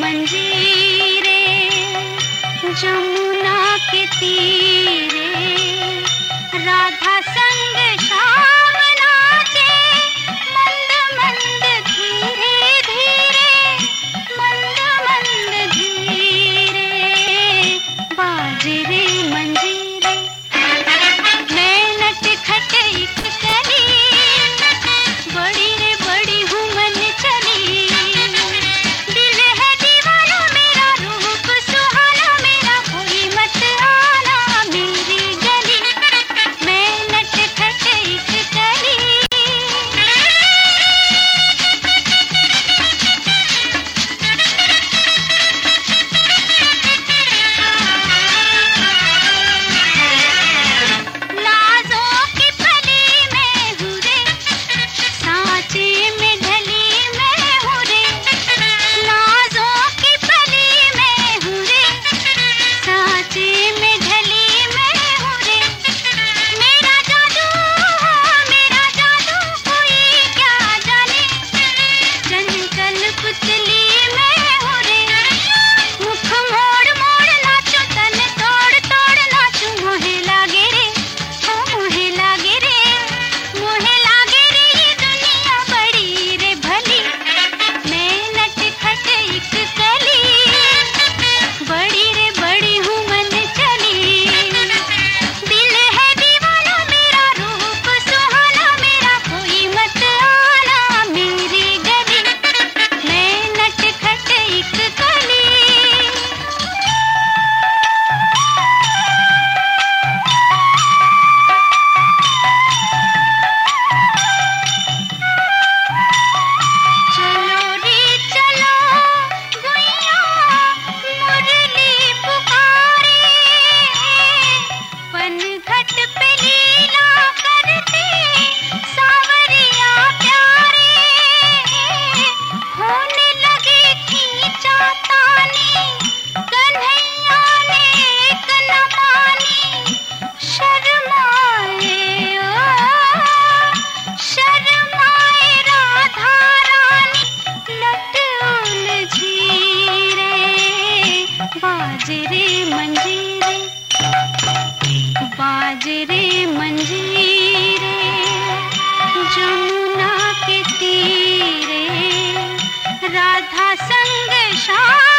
मंजीरे जमुना के तीर। बाजरे मंजीरे बाजरे मंजीरे जमुना के तीरे राधा संग शाम